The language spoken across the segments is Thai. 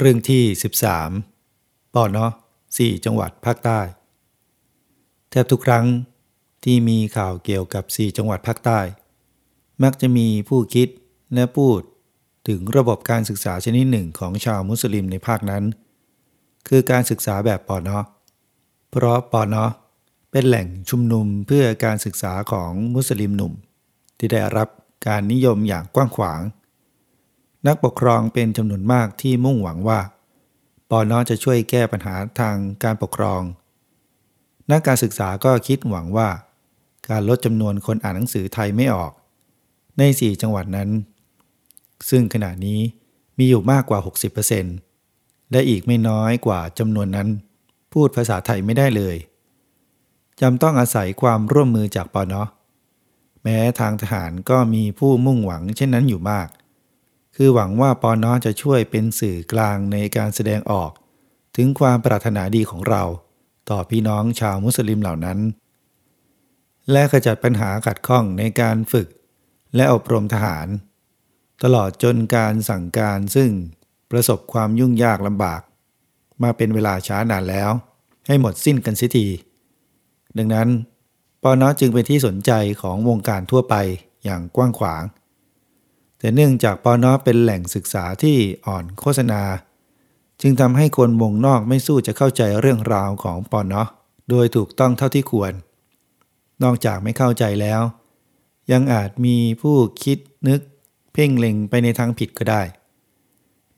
เรื่องที่ 13ปอนเนาะสี่จังหวัดภาคใต้ แทบทุกครั้งที่มีข่าวเกี่ยวกับ4จังหวัดภาคใต้ มักจะมีผู้คิดและพูดถึงระบบการศึกษาชนิดหนึ่งของชาวมุสลิมในภาคนั้น คือการศึกษาแบบปอนอเพราะปอนอเป็นแหล่งชุมนุมเพื่อการศึกษาของมุสลิมหนุ่ม ที่ได้รับการนิยมอย่างกว้างขวาง นักปกครองเป็นจำนวนมากที่มุ่งหวังว่าปอนอจะช่วยแก้ปัญหาทางการปกครอง นักการศึกษาก็คิดหวังว่า การลดจำนวนคนอ่านหนังสือไทยไม่ออก ใน 4 จังหวัดนั้น ซึ่งขณะนี้มีอยู่มากกว่า 60%และอีกไม่น้อยกว่าจำนวนนั้น พูดภาษาไทยไม่ได้เลยจำต้องอาศัยความร่วมมือจากปอนอแม้ทางทหารก็มีผู้มุ่งหวังเช่นนั้นอยู่มาก คือหวังว่าปอนอจะช่วยเป็นสื่อกลางในการแสดงออก ถึงความปรารถนาดีของเรา ต่อพี่น้องชาวมุสลิมเหล่านั้น และขจัดปัญหาขัดข้องในการฝึก และอบรมทหาร ตลอดจนการสั่งการซึ่งประสบความยุ่งยากลำบาก มาเป็นเวลาช้านานแล้ว ให้หมดสิ้นกันเสียทีดังนั้นปอนอจึงเป็นที่สนใจของวงการทั่วไปอย่างกว้างขวาง แต่เนื่องจากปอนอเป็นแหล่งศึกษาที่อ่อนโฆษณา จึงทำให้คนวงนอกไม่สู้จะเข้าใจเรื่องราวของปอนอโดยถูกต้องเท่าที่ควร นอกจากไม่เข้าใจแล้ว ยังอาจมีผู้คิดนึก เพ่งเล็งไปในทางผิดก็ได้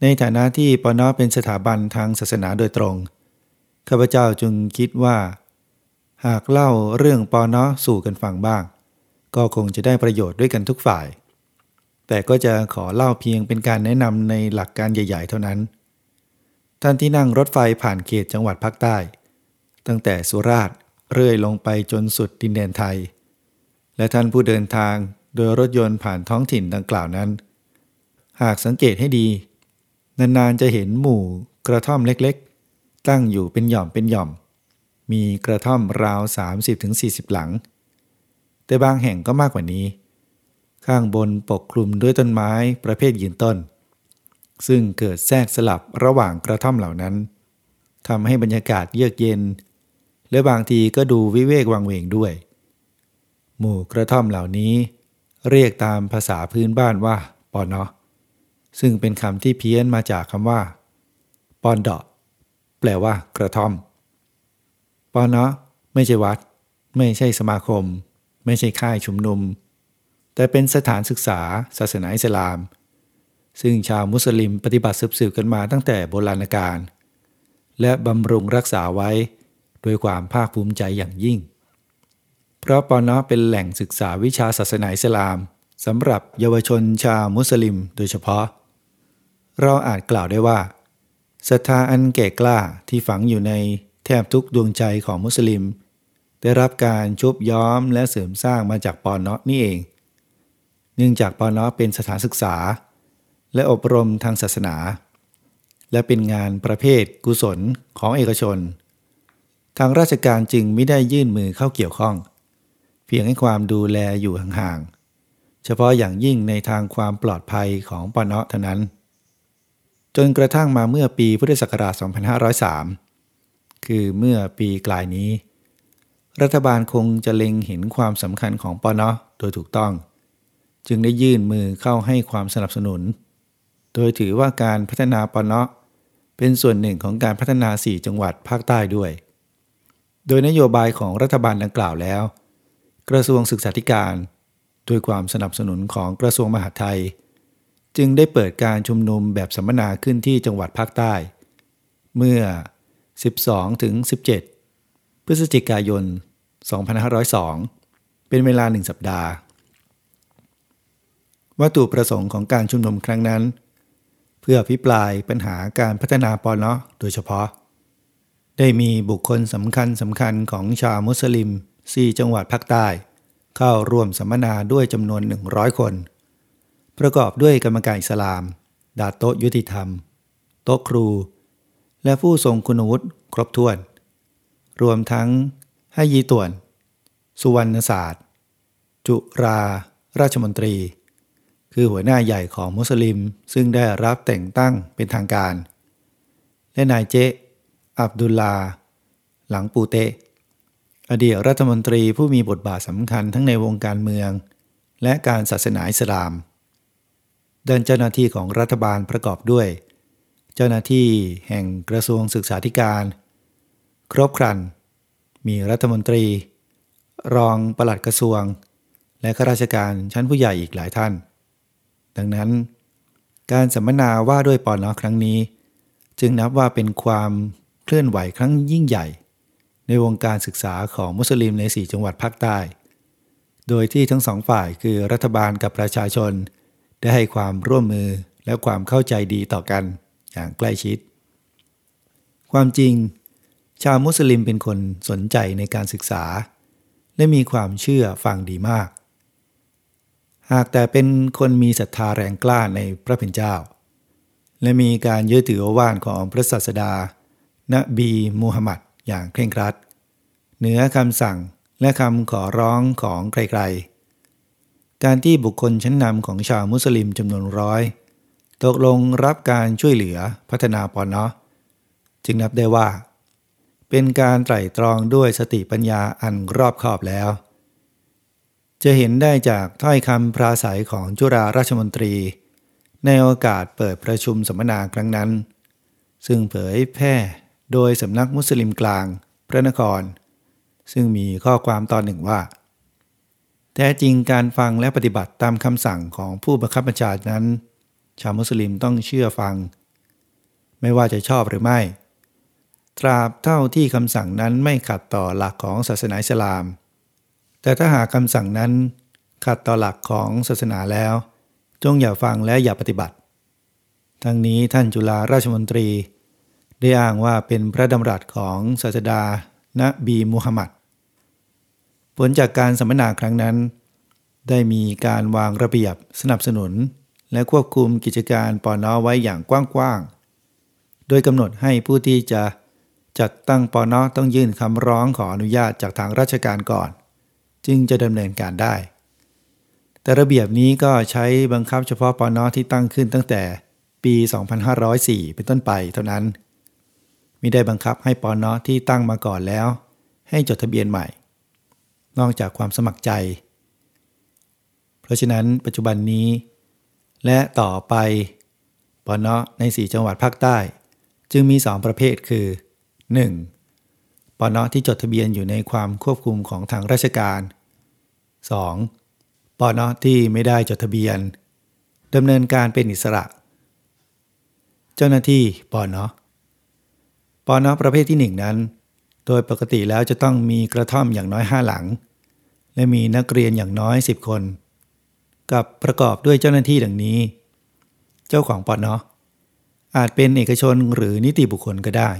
ในฐานะที่ปอนอเป็นสถาบันทางศาสนาโดยตรงข้าพเจ้าจึงคิดว่า หากเล่าเรื่องปอนอสู่กันฟังบ้าง ก็คงจะได้ประโยชน์ด้วยกันทุกฝ่าย แต่ก็จะขอเล่าเพียงเป็นการแนะนำในหลักการใหญ่ ๆ เท่านั้น ท่านที่นั่งรถไฟผ่านเขตจังหวัดภาคใต้ ตั้งแต่สุราษฎร์เรื่อยลงไปจนสุดดินแดนไทย และท่านผู้เดินทางโดยรถยนต์ผ่านท้องถิ่นดังกล่าวนั้น หากสังเกตให้ดี นานๆจะเห็นหมู่กระท่อมเล็กๆ ตั้งอยู่เป็นหย่อมเป็นหย่อม มีกระท่อมราว 30-40 หลัง แต่บางแห่งก็มากกว่านี้ ข้างบนปกคลุมด้วยต้นไม้ประเภทยืนต้น ซึ่งเกิดแทรกสลับระหว่างกระท่อมเหล่านั้นทำให้บรรยากาศเยือกเย็น และบางทีก็ดูวิเวกวังเวงด้วย หมู่กระท่อมเหล่านี้ เรียกตามภาษาพื้นบ้านว่าปอนอซึ่งเป็นคำที่เพี้ยนมาจากคำว่าปอนดอแปลว่ากระท่อมปอนอไม่ใช่วัด ไม่ใช่สมาคม ไม่ใช่ค่ายชุมนุม แต่เป็นสถานศึกษาศาสนาอิสลาม ซึ่งชาวมุสลิมปฏิบัติสืบๆกันมาตั้งแต่โบราณกาลและบำรุงรักษาไว้ด้วยความภาคภูมิใจอย่างยิ่ง เพราะปอนอเป็นแหล่งศึกษาวิชาศาสนาอิสลามสำหรับเยาวชนชาวมุสลิมโดยเฉพาะ เราอาจกล่าวได้ว่าศรัทธาอันแก่กล้าที่ฝังอยู่ในแทบทุกดวงใจของมุสลิม ได้รับการชุบย้อมและเสริมสร้างมาจากปอนอนี่เอง เนื่องจากปอนอเป็นสถานศึกษา และอบรมทางศาสนา และเป็นงานประเภทกุศลของเอกชน ทางราชการจึงไม่ได้ยื่นมือเข้าเกี่ยวข้อง เพียงให้ความดูแลอยู่ห่างๆ เฉพาะอย่างยิ่งในทางความปลอดภัยของปอนอเท่านั้น จนกระทั่งมาเมื่อปีพุทธศักราช 2503 คือเมื่อปีกลายนี้ รัฐบาลคงจะเล็งเห็นความสำคัญของปอนอโดยถูกต้อง จึงได้ยื่นมือเข้าให้ความสนับสนุน โดยถือว่าการพัฒนาปนะเป็นส่วนหนึ่งของการพัฒนา 4 จังหวัดภาคใต้ด้วย โดยนโยบายของรัฐบาลดังกล่าวแล้ว กระทรวงศึกษาธิการ ด้วยความสนับสนุนของกระทรวงมหาดไทย จึงได้เปิดการชุมนุมแบบสัมมนาขึ้นที่จังหวัดภาคใต้ เมื่อ 12ถึง17 พฤศจิกายน 2502 เป็นเวลาหนึ่งสัปดาห์ วัตถุประสงค์ของการชุมนุมครั้งนั้น เพื่อพิปรายปัญหาการพัฒนาปอนอโดยเฉพาะ ได้มีบุคคลสำคัญสำคัญของชาวมุสลิม 4 จังหวัดภาคใต้ เข้าร่วมสัมมนาด้วยจำนวน 100 คน ประกอบด้วยกรรมการอิสลาม ดาโตยุติธรรม โต๊ะครู และผู้ทรงคุณวุฒิครบถ้วน รวมทั้งให้ยีต่วน สุวรรณศาสตร์ จุรา ราชมนตรี คือหัวหน้าใหญ่ของมุสลิมซึ่งได้รับแต่งตั้งเป็นทางการ และนายเจอับดุลลา หลังปูเต อดีตรัฐมนตรีผู้มีบทบาทสำคัญทั้งในวงการเมือง และการศาสนาอิสลามด้านเจ้าหน้าที่ของรัฐบาลประกอบด้วย เจ้าหน้าที่แห่งกระทรวงศึกษาธิการ ครบครัน มีรัฐมนตรี รองปลัดกระทรวง และข้าราชการชั้นผู้ใหญ่อีกหลายท่าน ดังนั้น การสัมมนาว่าด้วยปอนอครั้งนี้ จึงนับว่าเป็นความเคลื่อนไหวครั้งยิ่งใหญ่ ในวงการศึกษาของมุสลิมในสี่จังหวัดภาคใต้ โดยที่ทั้งสองฝ่ายคือรัฐบาลกับประชาชน ได้ให้ความร่วมมือและความเข้าใจดีต่อกันอย่างใกล้ชิด ความจริง ชาวมุสลิมเป็นคนสนใจในการศึกษา และมีความเชื่อฟังดีมาก หากแต่เป็นคนมีศรัทธาแรงกล้าในพระเป็นเจ้า และมีการยึดถือว่านของพระศาสดา นบีมูฮัมหมัดอย่างเคร่งครัด เหนือคำสั่งและคำขอร้องของใครๆการที่บุคคลชั้นนำของชาวมุสลิมจำนวนร้อย ตกลงรับการช่วยเหลือพัฒนาปอนเนาะจึงนับได้ว่า เป็นการไตร่ตรองด้วยสติปัญญาอันรอบคอบแล้ว จะเห็นได้จากถ้อยคำปราศัยของจุฬาราชมนตรี ในโอกาสเปิดประชุมสัมมนาครั้งนั้น ซึ่งเผยแพร่โดยสำนักมุสลิมกลาง พระนคร ซึ่งมีข้อความตอนหนึ่งว่า แท้จริงการฟังและปฏิบัติตามคำสั่งของผู้บังคับบัญชานั้น ชาวมุสลิมต้องเชื่อฟัง ไม่ว่าจะชอบหรือไม่ ตราบเท่าที่คำสั่งนั้นไม่ขัดต่อหลักของศาสนาอิสลาม แต่ถ้าหากคำสั่งนั้น ขัดต่อหลักของศาสนาแล้ว จงอย่าฟังและอย่าปฏิบัติ ทั้งนี้ท่านจุฬาราชมนตรี ได้อ้างว่าเป็นพระดำรัสของศาสดานบีมุฮัมมัดผลจากการสัมมนาครั้งนั้น ได้มีการวางระเบียบสนับสนุน และควบคุมกิจการปอนอไว้อย่างกว้างๆ โดยกำหนดให้ผู้ที่จะจัดตั้งปอนอต้องยื่นคำร้องขออนุญาตจากทางราชการก่อน จึงจะดำเนินการได้ แต่ระเบียบนี้ก็ใช้บังคับเฉพาะปอนอที่ตั้งขึ้นตั้งแต่ปี 2504 เป็นต้นไปเท่านั้นมิได้บังคับให้ปอนอที่ตั้งมาก่อนแล้ว ให้จดทะเบียนใหม่ นอกจากความสมัครใจ เพราะฉะนั้นปัจจุบันนี้ และต่อไปปอนเนาะใน 4 จังหวัดภาคใต้ จึงมี 2 ประเภทคือ 1. ปอนเนาะที่จดทะเบียนอยู่ในความควบคุมของทางราชการ 2. ปอนเนาะที่ไม่ได้จดทะเบียนดำเนินการเป็นอิสระ เจ้าหน้าที่ปอนเนาะปอนเนาะประเภทที่ 1 นั้น โดยปกติแล้วจะต้องมีกระท่อมอย่างน้อย 5 หลัง และมีนักเรียนอย่างน้อย 10 คน กับประกอบด้วยเจ้าหน้าที่ดังนี้ เจ้าของปอดเนาะอาจเป็นเอกชนหรือนิติบุคคลก็ได้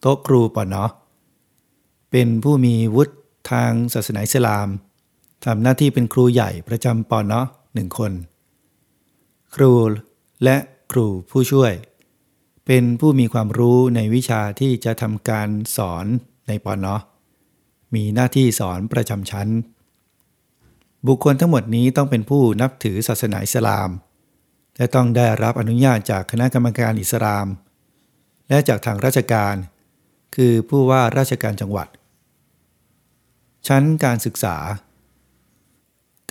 โต๊ะครูปอดเนาะเป็นผู้มีวุฒิทางศาสนาอิสลาม ทำหน้าที่เป็นครูใหญ่ประจำปอนเนาะหนึ่งคน ครูและครูผู้ช่วย เป็นผู้มีความรู้ในวิชาที่จะทำการสอนในปอนเนาะมีหน้าที่สอนประจำชั้น บุคคลทั้งหมดนี้ต้องเป็นผู้นับถือศาสนาอิสลาม และต้องได้รับอนุญาตจากคณะกรรมการอิสลาม และจากทางราชการ คือผู้ว่าราชการจังหวัด ชั้นการศึกษา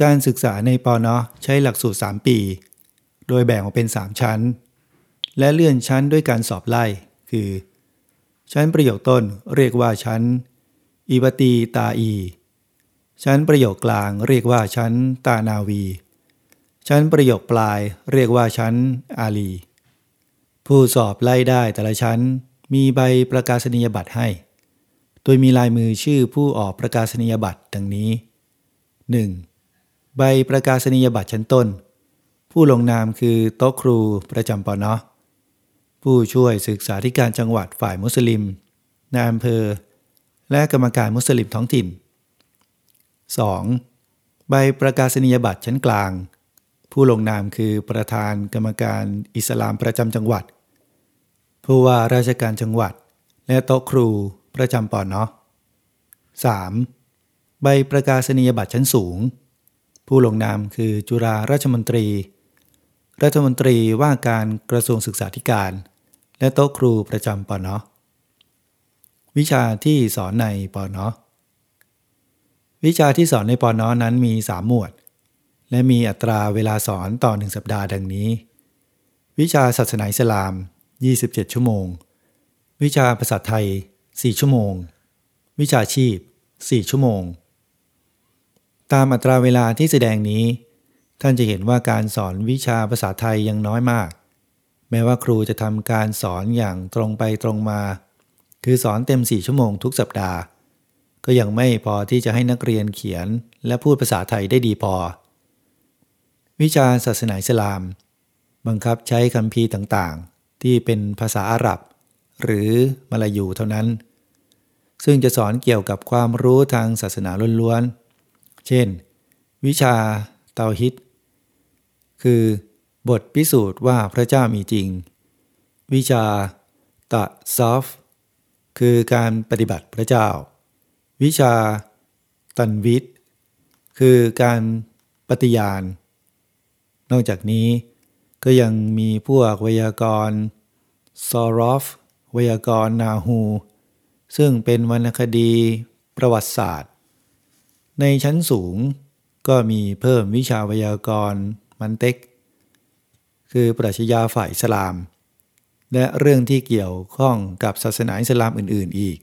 การศึกษาในปอนอใช้หลักสูตร 3 ปี โดยแบ่งออกเป็น 3 ชั้น และเลื่อนชั้นด้วยการสอบไล่ คือ ชั้นประโยคต้นเรียกว่าชั้นอิบตีตาอี ชั้นประโยคกลางเรียกว่าชั้นตานาวี ชั้นประโยคปลายเรียกว่าชั้นอาลี ผู้สอบไล่ได้แต่ละชั้นมีใบประกาศนียบัตรให้ โดยมีลายมือชื่อผู้ออกประกาศนียบัตรดังนี้ 1. ใบประกาศนียบัตรชั้นต้น ผู้ลงนามคือโต๊ะครูประจำปอนอผู้ช่วยศึกษาธิการจังหวัดฝ่ายมุสลิมนายอำเภอ และกรรมการมุสลิมท้องถิ่น 2. ใบประกาศนียบัตรชั้นกลาง ผู้ลงนามคือประธานกรรมการอิสลามประจำจังหวัด ผู้ว่าราชการจังหวัด และโต๊ะครูประจำปอนเนาะ 3. ใบประกาศนียบัตรชั้นสูง ผู้ลงนามคือจุฬาราชมนตรี รัฐมนตรีว่าการกระทรวงศึกษาธิการ และโต๊ะครูประจำปอนอวิชาที่สอนในปอนอวิชาที่สอนในปอนอนั้นมีสามหมวด และมีอัตราเวลาสอนต่อหนึ่งสัปดาห์ดังนี้ วิชาศาสนาอิสลาม 27 ชั่วโมง วิชาภาษาไทย 4 ชั่วโมง วิชาชีพ 4 ชั่วโมง ตามอัตราเวลาที่แสดงนี้ ท่านจะเห็นว่าการสอนวิชาภาษาไทยยังน้อยมาก แม้ว่าครูจะทำการสอนอย่างตรงไปตรงมา คือสอนเต็ม4ชั่วโมงทุกสัปดาห์ ก็ยังไม่พอที่จะให้นักเรียนเขียนและพูดภาษาไทยได้ดีพอ วิชาศาสนาอิสลาม บังคับใช้คำพีต่างๆ ที่เป็นภาษาอาหรับ หรือมลายูเท่านั้น ซึ่งจะสอนเกี่ยวกับความรู้ทางศาสนาล้วนๆ เช่น วิชาเตาฮิต คือบทพิสูจน์ว่าพระเจ้ามีจริง วิชาตะซอฟคือการปฏิบัติพระเจ้า วิชาตันวิทคือการปฏิญาณ นอกจากนี้ก็ยังมีพวกไวยากรณ์ซอรอฟไวยากรณ์นาฮู ซึ่งเป็นวรรณคดีประวัติศาสตร์ ในชั้นสูงก็มีเพิ่มวิชาวยากรณ์มันเต็ก คือปรัชญาฝ่ายอิสลาม และเรื่องที่เกี่ยวข้องกับศาสนาอิสลามอื่นๆอีก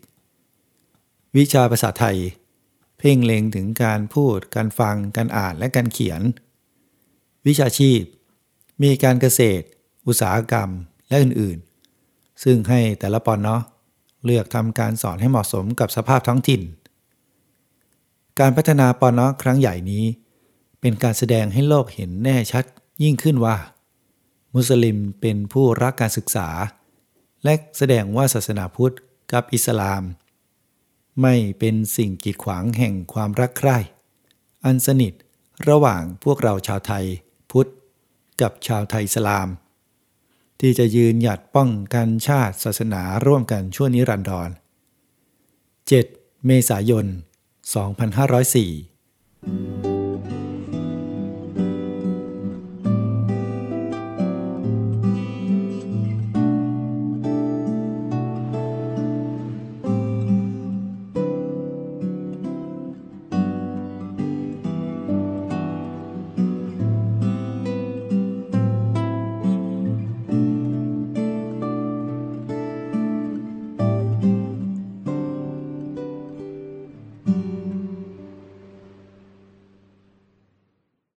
วิชาภาษาไทย เพ่งเล็งถึงการพูด การฟัง การอ่านและการเขียน วิชาชีพ มีการเกษตร อุตสาหกรรมและอื่นๆ ซึ่งให้แต่ละปอนเนาะเลือกทำการสอนให้เหมาะสมกับสภาพท้องถิ่น การพัฒนาปอนเนาะครั้งใหญ่นี้ เป็นการแสดงให้โลกเห็นแน่ชัดยิ่งขึ้นว่า มุสลิมเป็นผู้รักการศึกษา และแสดงว่าศาสนาพุทธกับอิสลาม ไม่เป็นสิ่งกีดขวางแห่งความรักใคร่ อันสนิทระหว่างพวกเราชาวไทยพุทธ กับชาวไทยอิสลาม ที่จะยืนหยัดป้องกันชาติศาสนาร่วมกันชั่วนิรันดร 7 เมษายน 2504